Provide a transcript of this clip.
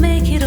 make it